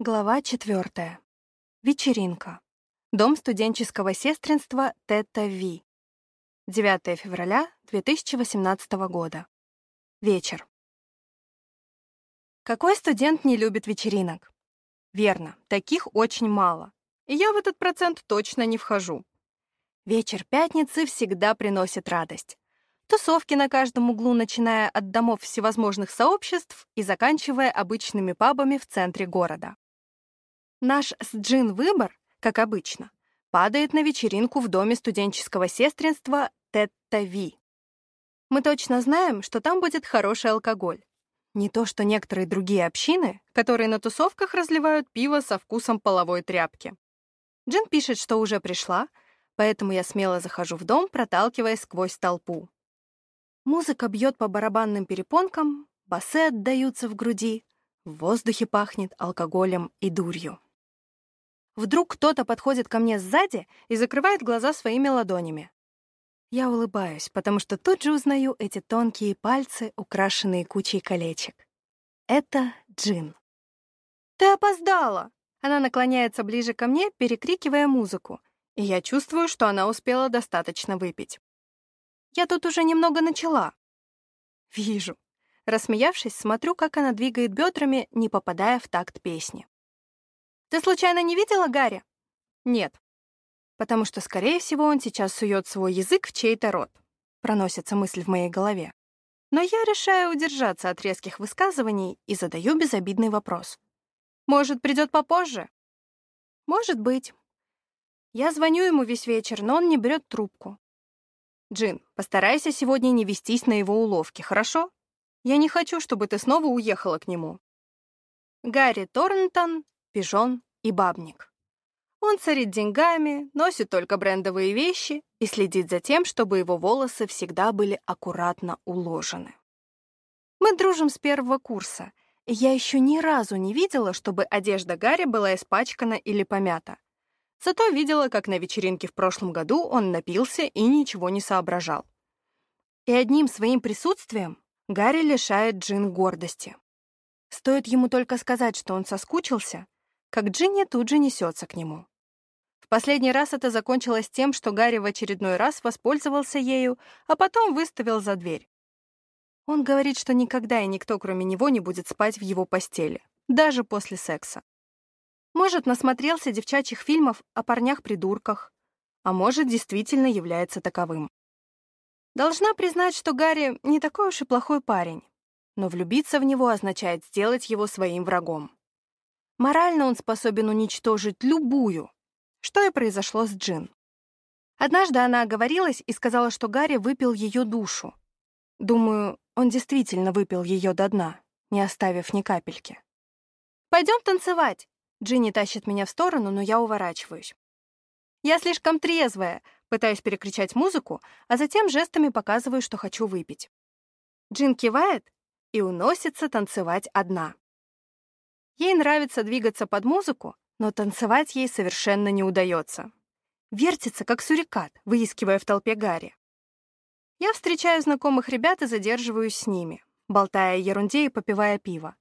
Глава четвертая. Вечеринка. Дом студенческого сестринства Тета Ви. 9 февраля 2018 года. Вечер. Какой студент не любит вечеринок? Верно, таких очень мало. И я в этот процент точно не вхожу. Вечер пятницы всегда приносит радость. Тусовки на каждом углу, начиная от домов всевозможных сообществ и заканчивая обычными пабами в центре города. Наш с Джин выбор, как обычно, падает на вечеринку в доме студенческого сестринства Тетта Ви. Мы точно знаем, что там будет хороший алкоголь. Не то, что некоторые другие общины, которые на тусовках разливают пиво со вкусом половой тряпки. Джин пишет, что уже пришла, поэтому я смело захожу в дом, проталкиваясь сквозь толпу. Музыка бьет по барабанным перепонкам, басы отдаются в груди, в воздухе пахнет алкоголем и дурью. Вдруг кто-то подходит ко мне сзади и закрывает глаза своими ладонями. Я улыбаюсь, потому что тут же узнаю эти тонкие пальцы, украшенные кучей колечек. Это Джин. «Ты опоздала!» Она наклоняется ближе ко мне, перекрикивая музыку, и я чувствую, что она успела достаточно выпить. Я тут уже немного начала. Вижу. Рассмеявшись, смотрю, как она двигает бедрами, не попадая в такт песни. «Ты случайно не видела Гарри?» «Нет». «Потому что, скорее всего, он сейчас сует свой язык в чей-то рот», — проносится мысль в моей голове. Но я решаю удержаться от резких высказываний и задаю безобидный вопрос. «Может, придет попозже?» «Может быть». Я звоню ему весь вечер, но он не берет трубку. Джин, постарайся сегодня не вестись на его уловки, хорошо? Я не хочу, чтобы ты снова уехала к нему. Гарри Торнтон, пижон и бабник. Он царит деньгами, носит только брендовые вещи и следит за тем, чтобы его волосы всегда были аккуратно уложены. Мы дружим с первого курса, и я еще ни разу не видела, чтобы одежда Гарри была испачкана или помята. Зато видела, как на вечеринке в прошлом году он напился и ничего не соображал. И одним своим присутствием Гарри лишает Джин гордости. Стоит ему только сказать, что он соскучился, как Джинни тут же несется к нему. В последний раз это закончилось тем, что Гарри в очередной раз воспользовался ею, а потом выставил за дверь. Он говорит, что никогда и никто, кроме него, не будет спать в его постели, даже после секса. Может, насмотрелся девчачьих фильмов о парнях-придурках, а может, действительно является таковым. Должна признать, что Гарри не такой уж и плохой парень, но влюбиться в него означает сделать его своим врагом. Морально он способен уничтожить любую, что и произошло с Джин. Однажды она оговорилась и сказала, что Гарри выпил ее душу. Думаю, он действительно выпил ее до дна, не оставив ни капельки. «Пойдем танцевать!» Джинни тащит меня в сторону, но я уворачиваюсь. Я слишком трезвая, пытаюсь перекричать музыку, а затем жестами показываю, что хочу выпить. Джин кивает и уносится танцевать одна. Ей нравится двигаться под музыку, но танцевать ей совершенно не удается. Вертится, как сурикат, выискивая в толпе Гарри. Я встречаю знакомых ребят и задерживаюсь с ними, болтая о ерунде и попивая пиво.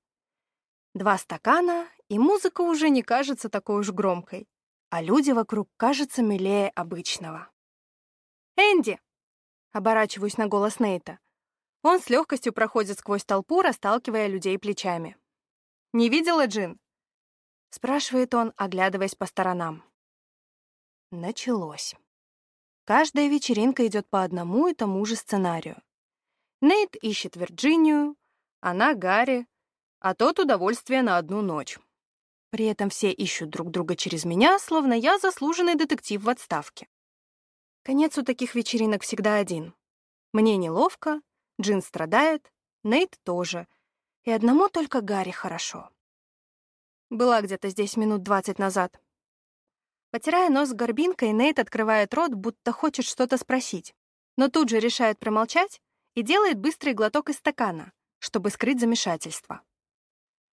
Два стакана, и музыка уже не кажется такой уж громкой, а люди вокруг кажутся милее обычного. «Энди!» — оборачиваюсь на голос Нейта. Он с легкостью проходит сквозь толпу, расталкивая людей плечами. «Не видела Джин?» — спрашивает он, оглядываясь по сторонам. Началось. Каждая вечеринка идет по одному и тому же сценарию. Нейт ищет Вирджинию, она — Гарри, а тот удовольствие на одну ночь. При этом все ищут друг друга через меня, словно я заслуженный детектив в отставке. Конец у таких вечеринок всегда один. Мне неловко, Джин страдает, Нейт тоже, и одному только Гарри хорошо. Была где-то здесь минут двадцать назад. Потирая нос горбинкой, Нейт открывает рот, будто хочет что-то спросить, но тут же решает промолчать и делает быстрый глоток из стакана, чтобы скрыть замешательство.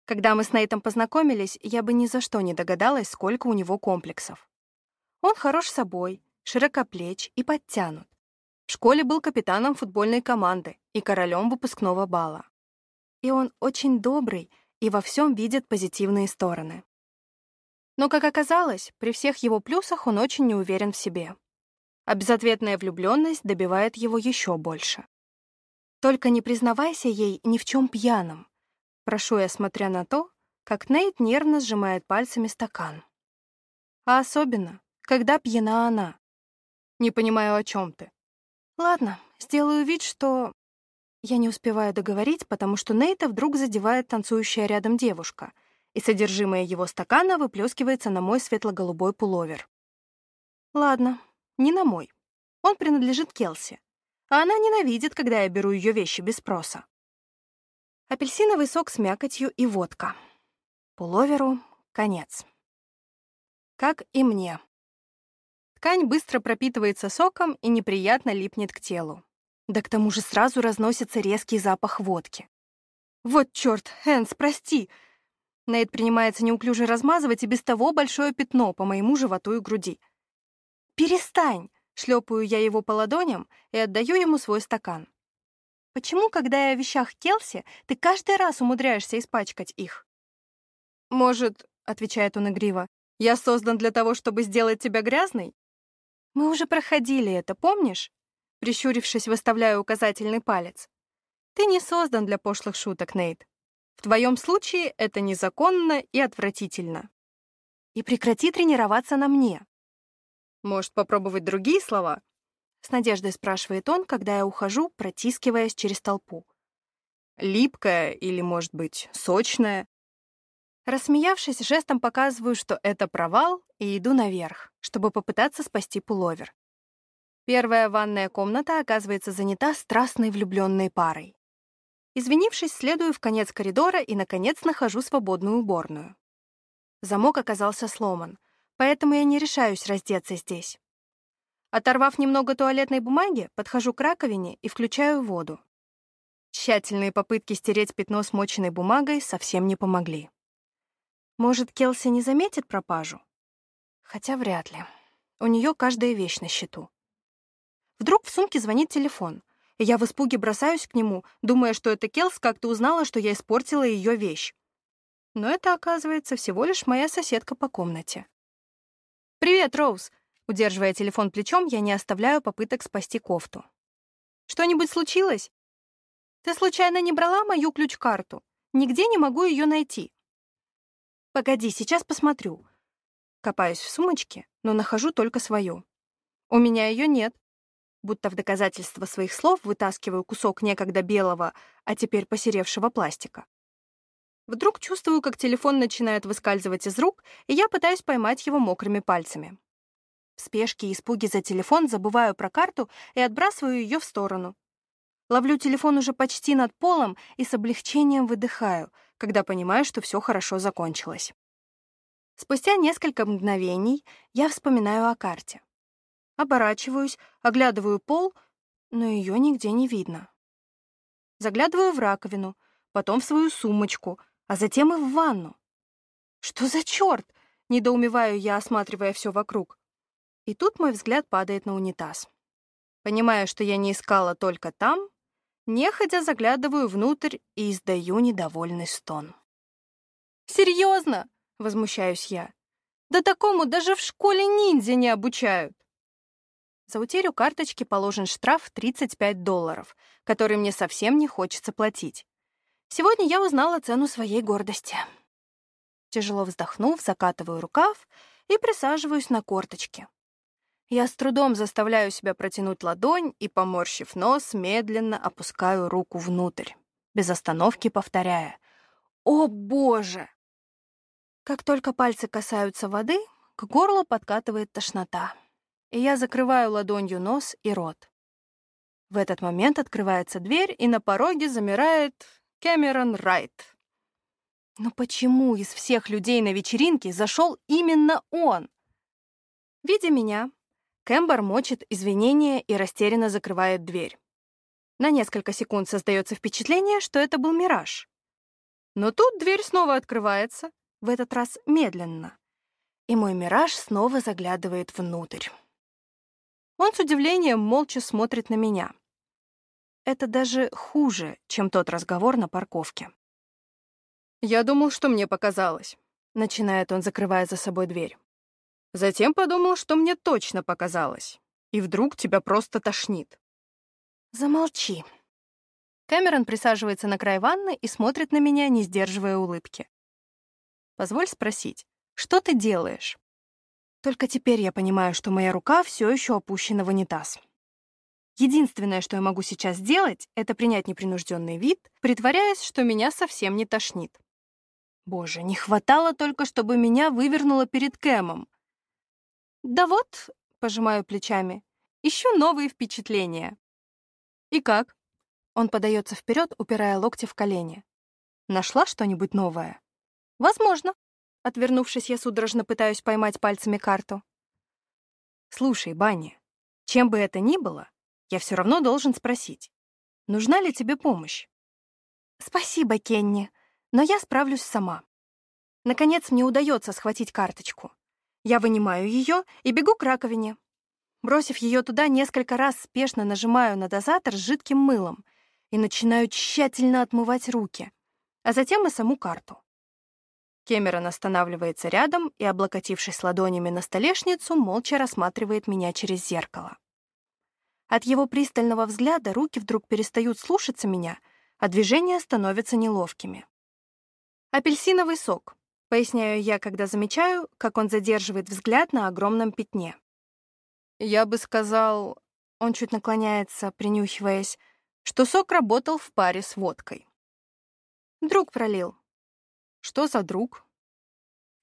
Когда мы с Нейтом познакомились, я бы ни за что не догадалась, сколько у него комплексов. Он хорош собой, широкоплеч и подтянут. В школе был капитаном футбольной команды и королем выпускного бала. И он очень добрый и во всем видит позитивные стороны. Но, как оказалось, при всех его плюсах он очень не уверен в себе. А безответная влюбленность добивает его еще больше. «Только не признавайся ей ни в чем пьяным», прошу я, смотря на то, как Нейт нервно сжимает пальцами стакан. А особенно, когда пьяна она. Не понимаю, о чем ты. Ладно, сделаю вид, что... Я не успеваю договорить, потому что Нейта вдруг задевает танцующая рядом девушка, и содержимое его стакана выплескивается на мой светло-голубой пуловер. Ладно, не на мой. Он принадлежит Келси, а она ненавидит, когда я беру ее вещи без спроса. Апельсиновый сок с мякотью и водка. Пуловеру — конец. Как и мне. Ткань быстро пропитывается соком и неприятно липнет к телу. Да к тому же сразу разносится резкий запах водки. «Вот чёрт, Хэнс, прости!» Нейт принимается неуклюже размазывать и без того большое пятно по моему животу и груди. «Перестань!» — шлепаю я его по ладоням и отдаю ему свой стакан. «Почему, когда я о вещах Келси, ты каждый раз умудряешься испачкать их?» «Может, — отвечает он игриво, — я создан для того, чтобы сделать тебя грязной?» Мы уже проходили это, помнишь? Прищурившись, выставляю указательный палец. Ты не создан для пошлых шуток, Нейт. В твоем случае это незаконно и отвратительно. И прекрати тренироваться на мне. Может, попробовать другие слова? С надеждой спрашивает он, когда я ухожу, протискиваясь через толпу. Липкая или, может быть, сочная? Рассмеявшись, жестом показываю, что это провал, и иду наверх, чтобы попытаться спасти пуловер. Первая ванная комната оказывается занята страстной влюбленной парой. Извинившись, следую в конец коридора и, наконец, нахожу свободную уборную. Замок оказался сломан, поэтому я не решаюсь раздеться здесь. Оторвав немного туалетной бумаги, подхожу к раковине и включаю воду. Тщательные попытки стереть пятно смоченной бумагой совсем не помогли. Может, Келси не заметит пропажу? Хотя вряд ли. У нее каждая вещь на счету. Вдруг в сумке звонит телефон, я в испуге бросаюсь к нему, думая, что это Келс как-то узнала, что я испортила ее вещь. Но это, оказывается, всего лишь моя соседка по комнате. «Привет, Роуз!» Удерживая телефон плечом, я не оставляю попыток спасти кофту. «Что-нибудь случилось? Ты случайно не брала мою ключ-карту? Нигде не могу ее найти». «Погоди, сейчас посмотрю. Копаюсь в сумочке, но нахожу только свою. У меня ее нет. Будто в доказательство своих слов вытаскиваю кусок некогда белого, а теперь посеревшего пластика. Вдруг чувствую, как телефон начинает выскальзывать из рук, и я пытаюсь поймать его мокрыми пальцами. В спешке и испуге за телефон забываю про карту и отбрасываю ее в сторону. Ловлю телефон уже почти над полом и с облегчением выдыхаю, когда понимаю, что все хорошо закончилось. Спустя несколько мгновений я вспоминаю о карте. Оборачиваюсь, оглядываю пол, но ее нигде не видно. Заглядываю в раковину, потом в свою сумочку, а затем и в ванну. Что за черт? Недоумеваю я, осматривая все вокруг. И тут мой взгляд падает на унитаз. Понимая, что я не искала только там, нехотя заглядываю внутрь и издаю недовольный стон. «Серьезно?» Возмущаюсь я. Да такому даже в школе ниндзя не обучают. За утерю карточки положен штраф 35 долларов, который мне совсем не хочется платить. Сегодня я узнала цену своей гордости. Тяжело вздохнув, закатываю рукав и присаживаюсь на корточки. Я с трудом заставляю себя протянуть ладонь и, поморщив нос, медленно опускаю руку внутрь, без остановки повторяя «О, Боже!» Как только пальцы касаются воды, к горлу подкатывает тошнота, и я закрываю ладонью нос и рот. В этот момент открывается дверь, и на пороге замирает Кэмерон Райт. Но почему из всех людей на вечеринке зашел именно он? Видя меня, Кэмбер мочит извинения и растерянно закрывает дверь. На несколько секунд создается впечатление, что это был мираж. Но тут дверь снова открывается, в этот раз медленно, и мой мираж снова заглядывает внутрь. Он с удивлением молча смотрит на меня. Это даже хуже, чем тот разговор на парковке. «Я думал, что мне показалось», начинает он, закрывая за собой дверь. Затем подумал, что мне точно показалось. И вдруг тебя просто тошнит. Замолчи. Кэмерон присаживается на край ванны и смотрит на меня, не сдерживая улыбки. Позволь спросить, что ты делаешь? Только теперь я понимаю, что моя рука все еще опущена в унитаз. Единственное, что я могу сейчас сделать, это принять непринужденный вид, притворяясь, что меня совсем не тошнит. Боже, не хватало только, чтобы меня вывернуло перед Кэмом. Да вот, пожимаю плечами, ищу новые впечатления. И как? Он подается вперед, упирая локти в колени. Нашла что-нибудь новое? Возможно. Отвернувшись, я судорожно пытаюсь поймать пальцами карту. Слушай, Банни, чем бы это ни было, я все равно должен спросить, нужна ли тебе помощь? Спасибо, Кенни, но я справлюсь сама. Наконец мне удается схватить карточку. Я вынимаю ее и бегу к раковине. Бросив ее туда, несколько раз спешно нажимаю на дозатор с жидким мылом и начинаю тщательно отмывать руки, а затем и саму карту. Кемерон останавливается рядом и, облокотившись ладонями на столешницу, молча рассматривает меня через зеркало. От его пристального взгляда руки вдруг перестают слушаться меня, а движения становятся неловкими. «Апельсиновый сок», — поясняю я, когда замечаю, как он задерживает взгляд на огромном пятне. «Я бы сказал...» — он чуть наклоняется, принюхиваясь, что сок работал в паре с водкой. «Друг пролил». «Что за друг?»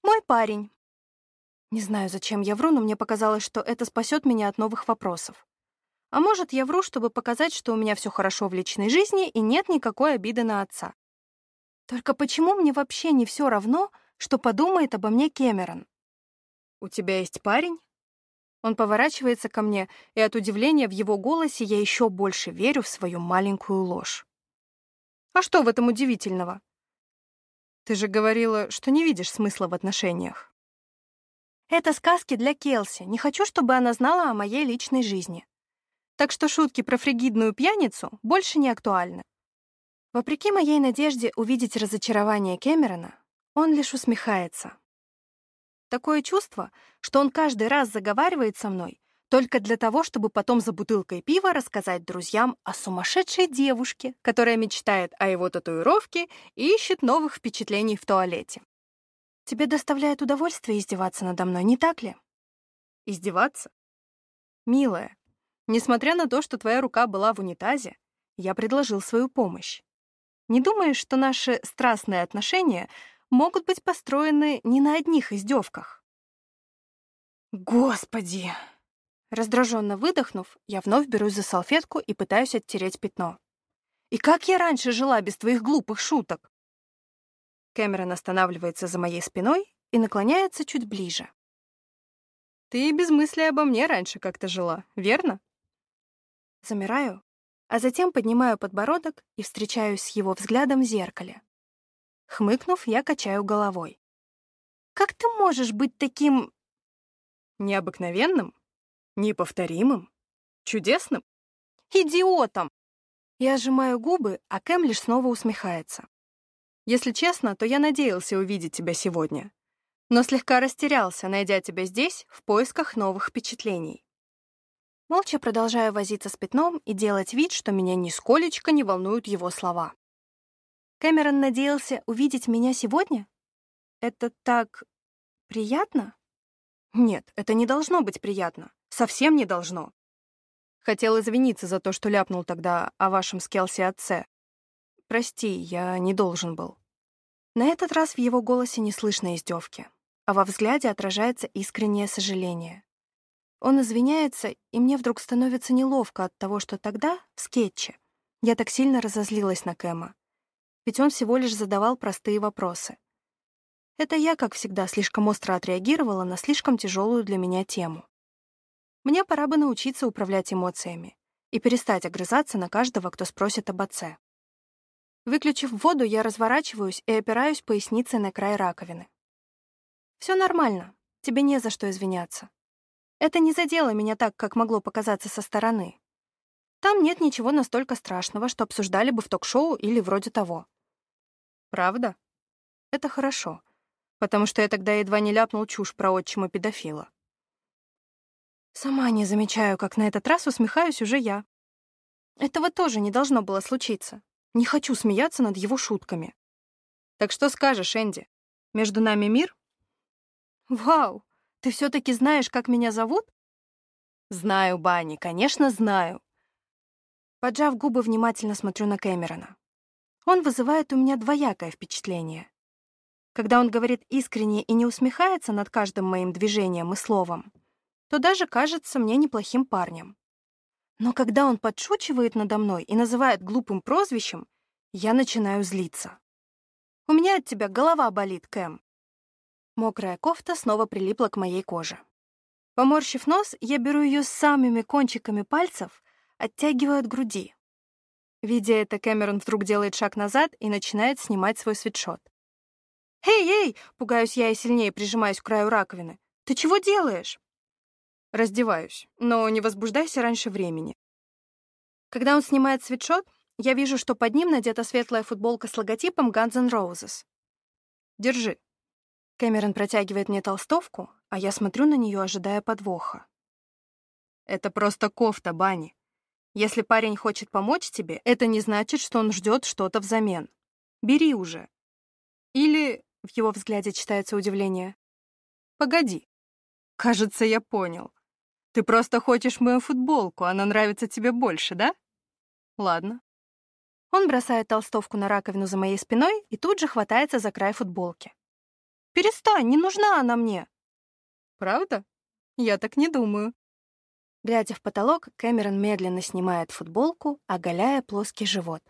«Мой парень». Не знаю, зачем я вру, но мне показалось, что это спасет меня от новых вопросов. А может, я вру, чтобы показать, что у меня все хорошо в личной жизни и нет никакой обиды на отца. Только почему мне вообще не все равно, что подумает обо мне Кэмерон? «У тебя есть парень?» Он поворачивается ко мне, и от удивления в его голосе я еще больше верю в свою маленькую ложь. «А что в этом удивительного?» «Ты же говорила, что не видишь смысла в отношениях». «Это сказки для Келси. Не хочу, чтобы она знала о моей личной жизни так что шутки про фригидную пьяницу больше не актуальны. Вопреки моей надежде увидеть разочарование Кэмерона, он лишь усмехается. Такое чувство, что он каждый раз заговаривает со мной только для того, чтобы потом за бутылкой пива рассказать друзьям о сумасшедшей девушке, которая мечтает о его татуировке и ищет новых впечатлений в туалете. Тебе доставляет удовольствие издеваться надо мной, не так ли? Издеваться? Милая, Несмотря на то, что твоя рука была в унитазе, я предложил свою помощь. Не думаешь, что наши страстные отношения могут быть построены не на одних издевках? Господи! Раздраженно выдохнув, я вновь берусь за салфетку и пытаюсь оттереть пятно. И как я раньше жила без твоих глупых шуток? Кэмерон останавливается за моей спиной и наклоняется чуть ближе. Ты без мысли обо мне раньше как-то жила, верно? Замираю, а затем поднимаю подбородок и встречаюсь с его взглядом в зеркале. Хмыкнув, я качаю головой. «Как ты можешь быть таким...» «Необыкновенным? Неповторимым? Чудесным?» «Идиотом!» Я сжимаю губы, а Кэм лишь снова усмехается. «Если честно, то я надеялся увидеть тебя сегодня, но слегка растерялся, найдя тебя здесь в поисках новых впечатлений. Молча продолжаю возиться с пятном и делать вид, что меня нисколечко не волнуют его слова. Кэмерон надеялся увидеть меня сегодня? Это так приятно? Нет, это не должно быть приятно. Совсем не должно. Хотел извиниться за то, что ляпнул тогда о вашем Скелси отце. Прости, я не должен был. На этот раз в его голосе не слышно издевки, а во взгляде отражается искреннее сожаление. Он извиняется, и мне вдруг становится неловко от того, что тогда, в скетче, я так сильно разозлилась на Кэма. Ведь он всего лишь задавал простые вопросы. Это я, как всегда, слишком остро отреагировала на слишком тяжелую для меня тему. Мне пора бы научиться управлять эмоциями и перестать огрызаться на каждого, кто спросит об отце. Выключив воду, я разворачиваюсь и опираюсь поясницей на край раковины. Все нормально, тебе не за что извиняться. Это не задело меня так, как могло показаться со стороны. Там нет ничего настолько страшного, что обсуждали бы в ток-шоу или вроде того. Правда? Это хорошо. потому что я тогда едва не ляпнул чушь про отчима педофила. Сама не замечаю, как на этот раз усмехаюсь уже я. Этого тоже не должно было случиться. Не хочу смеяться над его шутками. Так что скажешь, Энди? Между нами мир? Вау, ты все-таки знаешь, как меня зовут? Знаю, Банни, конечно, знаю. Поджав губы, внимательно смотрю на Кэмерона. Он вызывает у меня двоякое впечатление. Когда он говорит искренне и не усмехается над каждым моим движением и словом, то даже кажется мне неплохим парнем. Но когда он подшучивает надо мной и называет глупым прозвищем, я начинаю злиться. «У меня от тебя голова болит, Кэм». Мокрая кофта снова прилипла к моей коже. Поморщив нос, я беру ее самыми кончиками пальцев, оттягиваю от груди. Видя это, Кэмерон вдруг делает шаг назад и начинает снимать свой свитшот. «Эй, эй!» — пугаюсь я и сильнее прижимаюсь к краю раковины. «Ты чего делаешь?» Раздеваюсь, но не возбуждайся раньше времени. Когда он снимает свитшот, я вижу, что под ним надета светлая футболка с логотипом Guns N' Roses. Держи. Кэмерон протягивает мне толстовку, а я смотрю на нее, ожидая подвоха. Это просто кофта, Бани. Если парень хочет помочь тебе, это не значит, что он ждет что-то взамен. Бери уже. Или, в его взгляде читается удивление, погоди. Кажется, я понял. Ты просто хочешь мою футболку, она нравится тебе больше, да? Ладно. Он бросает толстовку на раковину за моей спиной и тут же хватается за край футболки. «Перестань, не нужна она мне!» «Правда? Я так не думаю». Глядя в потолок, Кэмерон медленно снимает футболку, оголяя плоский живот.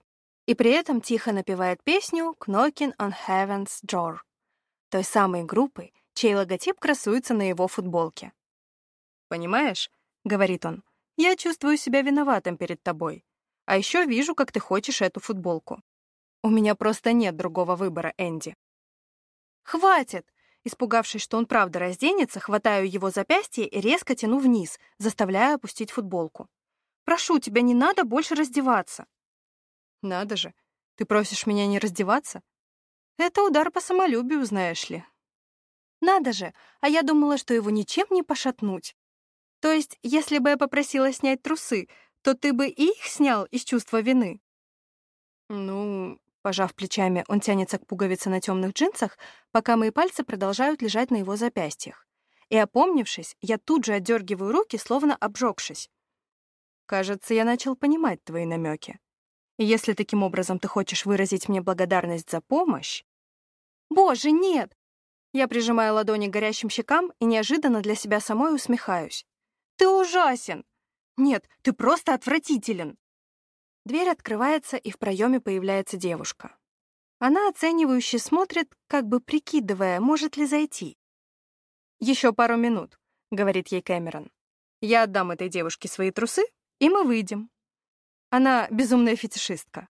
И при этом тихо напевает песню «Knocking on Heaven's Door» той самой группы, чей логотип красуется на его футболке. «Понимаешь?» — говорит он. «Я чувствую себя виноватым перед тобой. А еще вижу, как ты хочешь эту футболку. У меня просто нет другого выбора, Энди». «Хватит!» Испугавшись, что он правда разденется, хватаю его запястье и резко тяну вниз, заставляя опустить футболку. «Прошу тебя, не надо больше раздеваться». «Надо же, ты просишь меня не раздеваться?» «Это удар по самолюбию, знаешь ли». «Надо же, а я думала, что его ничем не пошатнуть». То есть, если бы я попросила снять трусы, то ты бы и их снял из чувства вины? Ну, пожав плечами, он тянется к пуговице на темных джинсах, пока мои пальцы продолжают лежать на его запястьях. И опомнившись, я тут же отдергиваю руки, словно обжегшись. Кажется, я начал понимать твои намеки. И если таким образом ты хочешь выразить мне благодарность за помощь... Боже, нет! Я прижимаю ладони к горящим щекам и неожиданно для себя самой усмехаюсь. Ты ужасен! Нет, ты просто отвратителен!» Дверь открывается, и в проеме появляется девушка. Она оценивающе смотрит, как бы прикидывая, может ли зайти. «Еще пару минут», — говорит ей Кэмерон. «Я отдам этой девушке свои трусы, и мы выйдем». Она безумная фетишистка.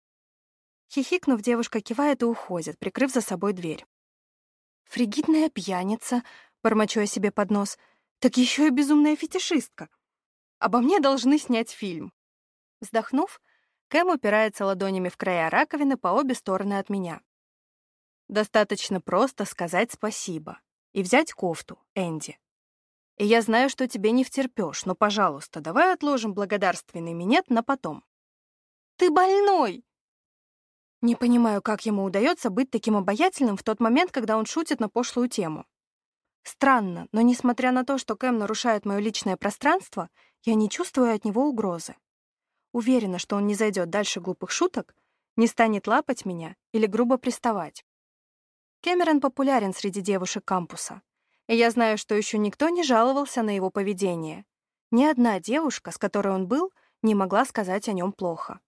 Хихикнув, девушка кивает и уходит, прикрыв за собой дверь. «Фригидная пьяница», — бормочу я себе под нос, — так еще и безумная фетишистка. Обо мне должны снять фильм. Вздохнув, Кэм упирается ладонями в края раковины по обе стороны от меня. Достаточно просто сказать спасибо и взять кофту, Энди. И я знаю, что тебе не втерпешь, но, пожалуйста, давай отложим благодарственный минет на потом. Ты больной! Не понимаю, как ему удается быть таким обаятельным в тот момент, когда он шутит на пошлую тему. Странно, но несмотря на то, что Кэм нарушает мое личное пространство, я не чувствую от него угрозы. Уверена, что он не зайдет дальше глупых шуток, не станет лапать меня или грубо приставать. Кэмерон популярен среди девушек кампуса, и я знаю, что еще никто не жаловался на его поведение. Ни одна девушка, с которой он был, не могла сказать о нем плохо.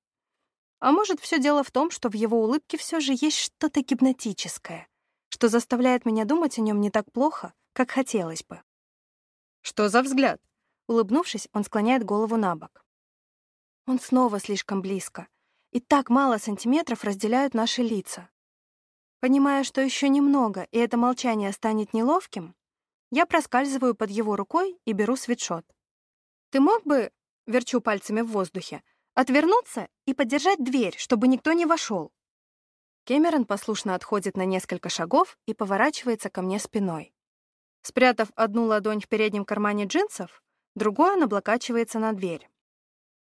А может, все дело в том, что в его улыбке все же есть что-то гипнотическое, что заставляет меня думать о нем не так плохо, как хотелось бы. «Что за взгляд?» Улыбнувшись, он склоняет голову на бок. Он снова слишком близко, и так мало сантиметров разделяют наши лица. Понимая, что еще немного, и это молчание станет неловким, я проскальзываю под его рукой и беру свитшот. «Ты мог бы, — верчу пальцами в воздухе, — отвернуться и подержать дверь, чтобы никто не вошел?» Кэмерон послушно отходит на несколько шагов и поворачивается ко мне спиной. Спрятав одну ладонь в переднем кармане джинсов, другой он облокачивается на дверь.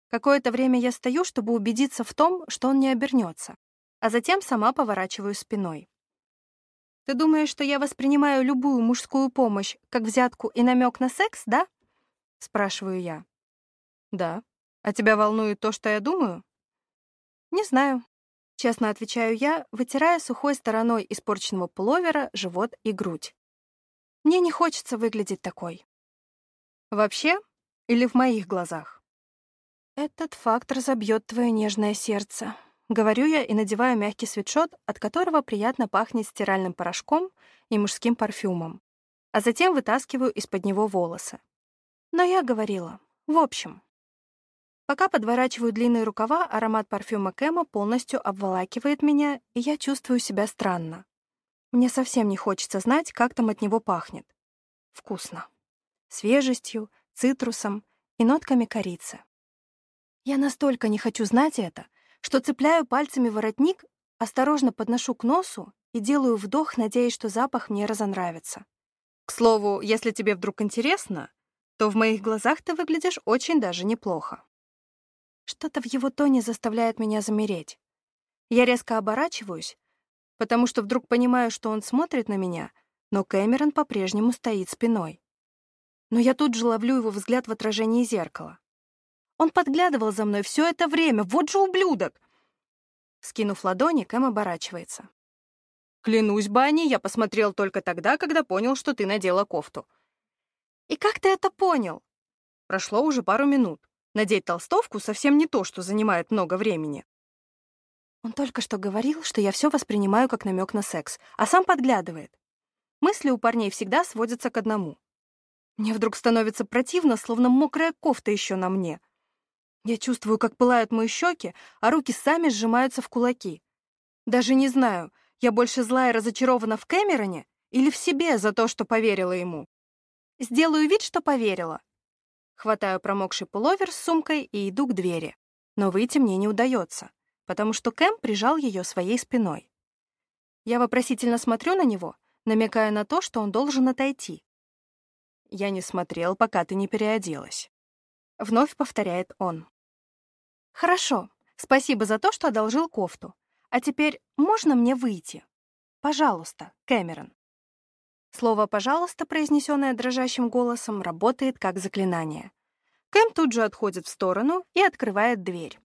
Какое-то время я стою, чтобы убедиться в том, что он не обернется, а затем сама поворачиваю спиной. «Ты думаешь, что я воспринимаю любую мужскую помощь как взятку и намек на секс, да?» — спрашиваю я. «Да. А тебя волнует то, что я думаю?» «Не знаю. Честно отвечаю я, вытирая сухой стороной испорченного пуловера живот и грудь. Мне не хочется выглядеть такой. Вообще или в моих глазах? Этот факт разобьет твое нежное сердце. Говорю я и надеваю мягкий свитшот, от которого приятно пахнет стиральным порошком и мужским парфюмом, а затем вытаскиваю из-под него волосы. Но я говорила. В общем, Пока подворачиваю длинные рукава, аромат парфюма Кэма полностью обволакивает меня, и я чувствую себя странно. Мне совсем не хочется знать, как там от него пахнет. Вкусно. Свежестью, цитрусом и нотками корицы. Я настолько не хочу знать это, что цепляю пальцами воротник, осторожно подношу к носу и делаю вдох, надеясь, что запах мне разонравится. К слову, если тебе вдруг интересно, то в моих глазах ты выглядишь очень даже неплохо. Что-то в его тоне заставляет меня замереть. Я резко оборачиваюсь, потому что вдруг понимаю, что он смотрит на меня, но Кэмерон по-прежнему стоит спиной. Но я тут же ловлю его взгляд в отражении зеркала. Он подглядывал за мной все это время, вот же ублюдок! Скинув ладони, Кэм оборачивается. «Клянусь, Банни, я посмотрел только тогда, когда понял, что ты надела кофту». «И как ты это понял?» Прошло уже пару минут. Надеть толстовку совсем не то, что занимает много времени. Он только что говорил, что я все воспринимаю как намек на секс, а сам подглядывает. Мысли у парней всегда сводятся к одному. Мне вдруг становится противно, словно мокрая кофта еще на мне. Я чувствую, как пылают мои щеки, а руки сами сжимаются в кулаки. Даже не знаю, я больше зла и разочарована в Кэмероне или в себе за то, что поверила ему. Сделаю вид, что поверила, Хватаю промокший пуловер с сумкой и иду к двери. Но выйти мне не удается, потому что Кэм прижал ее своей спиной. Я вопросительно смотрю на него, намекая на то, что он должен отойти. «Я не смотрел, пока ты не переоделась», — вновь повторяет он. «Хорошо, спасибо за то, что одолжил кофту. А теперь можно мне выйти? Пожалуйста, Кэмерон». Слово «пожалуйста», произнесенное дрожащим голосом, работает как заклинание. Кэм тут же отходит в сторону и открывает дверь.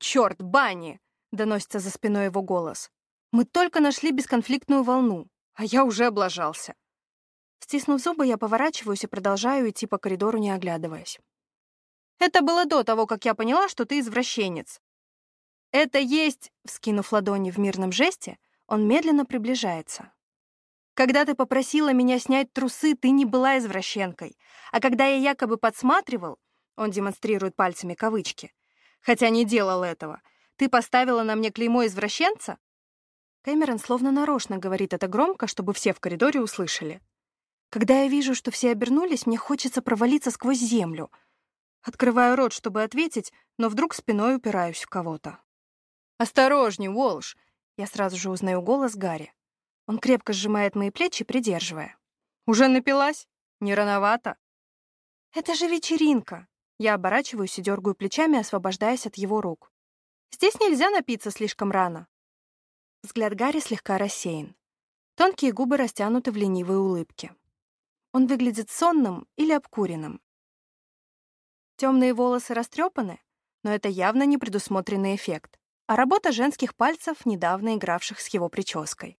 «Чёрт, Банни!» — доносится за спиной его голос. «Мы только нашли бесконфликтную волну, а я уже облажался». Стиснув зубы, я поворачиваюсь и продолжаю идти по коридору, не оглядываясь. «Это было до того, как я поняла, что ты извращенец». «Это есть...» — вскинув ладони в мирном жесте, он медленно приближается. Когда ты попросила меня снять трусы, ты не была извращенкой. А когда я якобы подсматривал, он демонстрирует пальцами кавычки, хотя не делал этого, ты поставила на мне клеймо извращенца? Кэмерон словно нарочно говорит это громко, чтобы все в коридоре услышали. Когда я вижу, что все обернулись, мне хочется провалиться сквозь землю. Открываю рот, чтобы ответить, но вдруг спиной упираюсь в кого-то. «Осторожней, Уолш!» Я сразу же узнаю голос Гарри. Он крепко сжимает мои плечи, придерживая. «Уже напилась? Не рановато?» «Это же вечеринка!» Я оборачиваюсь и дергаю плечами, освобождаясь от его рук. «Здесь нельзя напиться слишком рано». Взгляд Гарри слегка рассеян. Тонкие губы растянуты в ленивой улыбке. Он выглядит сонным или обкуренным. Темные волосы растрепаны, но это явно не предусмотренный эффект, а работа женских пальцев, недавно игравших с его прической.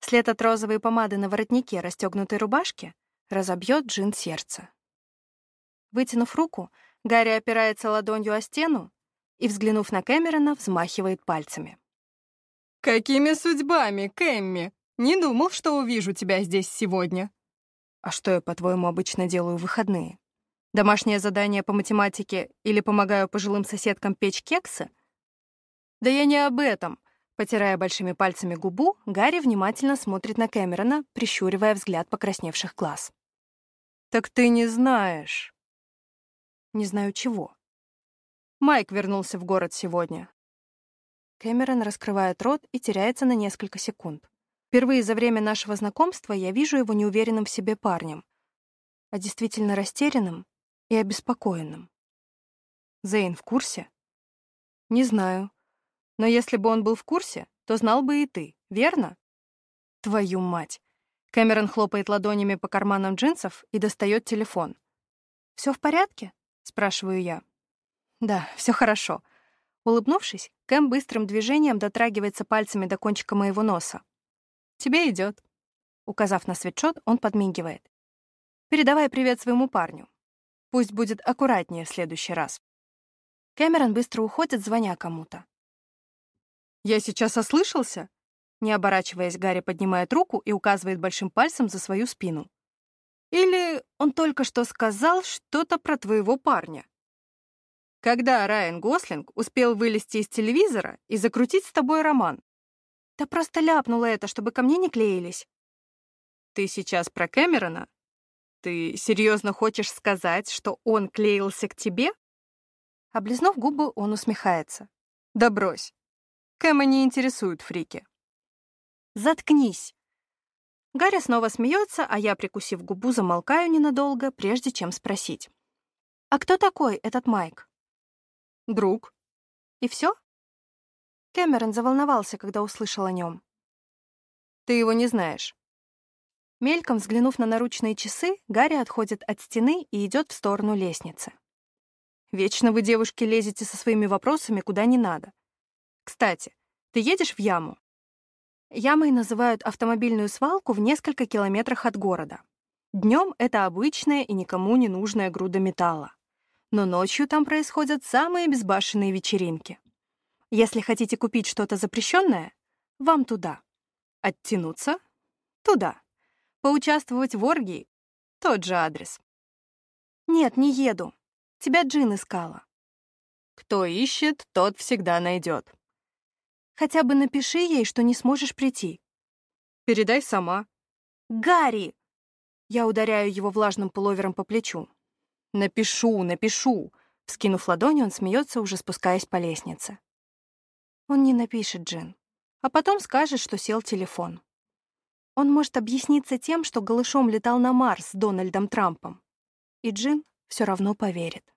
След от розовой помады на воротнике расстегнутой рубашки разобьет джин сердца. Вытянув руку, Гарри опирается ладонью о стену и, взглянув на Кэмерона, взмахивает пальцами. «Какими судьбами, Кэмми? Не думал, что увижу тебя здесь сегодня». «А что я, по-твоему, обычно делаю в выходные? Домашнее задание по математике или помогаю пожилым соседкам печь кексы?» «Да я не об этом. Потирая большими пальцами губу, Гарри внимательно смотрит на Кэмерона, прищуривая взгляд покрасневших глаз. «Так ты не знаешь...» «Не знаю чего». Майк вернулся в город сегодня. Кэмерон раскрывает рот и теряется на несколько секунд. Впервые за время нашего знакомства я вижу его неуверенным в себе парнем, а действительно растерянным и обеспокоенным. Зейн в курсе? Не знаю. Но если бы он был в курсе, то знал бы и ты, верно? Твою мать. Кэмерон хлопает ладонями по карманам джинсов и достает телефон. Все в порядке? Спрашиваю я. Да, все хорошо. Улыбнувшись, Кэм быстрым движением дотрагивается пальцами до кончика моего носа. «Тебе идет. Указав на свитшот, он подмигивает. «Передавай привет своему парню. Пусть будет аккуратнее в следующий раз». Кэмерон быстро уходит, звоня кому-то. «Я сейчас ослышался?» Не оборачиваясь, Гарри поднимает руку и указывает большим пальцем за свою спину. «Или он только что сказал что-то про твоего парня?» Когда Райан Гослинг успел вылезти из телевизора и закрутить с тобой роман? Да просто ляпнула это, чтобы ко мне не клеились. Ты сейчас про Кэмерона? Ты серьезно хочешь сказать, что он клеился к тебе? Облизнув губы, он усмехается. Да брось. Кэма не интересуют фрики. Заткнись. Гарри снова смеется, а я, прикусив губу, замолкаю ненадолго, прежде чем спросить. «А кто такой этот Майк?» Друг. И все? Кэмерон заволновался, когда услышал о нем. Ты его не знаешь. Мельком взглянув на наручные часы, Гарри отходит от стены и идет в сторону лестницы. Вечно вы, девушки, лезете со своими вопросами куда не надо. Кстати, ты едешь в яму? Ямой называют автомобильную свалку в несколько километрах от города. Днем это обычная и никому не нужная груда металла но ночью там происходят самые безбашенные вечеринки. Если хотите купить что-то запрещенное, вам туда. Оттянуться — туда. Поучаствовать в оргии — тот же адрес. Нет, не еду. Тебя Джин искала. Кто ищет, тот всегда найдет. Хотя бы напиши ей, что не сможешь прийти. Передай сама. Гарри! Я ударяю его влажным пуловером по плечу. «Напишу, напишу!» Вскинув ладони, он смеется, уже спускаясь по лестнице. Он не напишет Джин, а потом скажет, что сел телефон. Он может объясниться тем, что голышом летал на Марс с Дональдом Трампом. И Джин все равно поверит.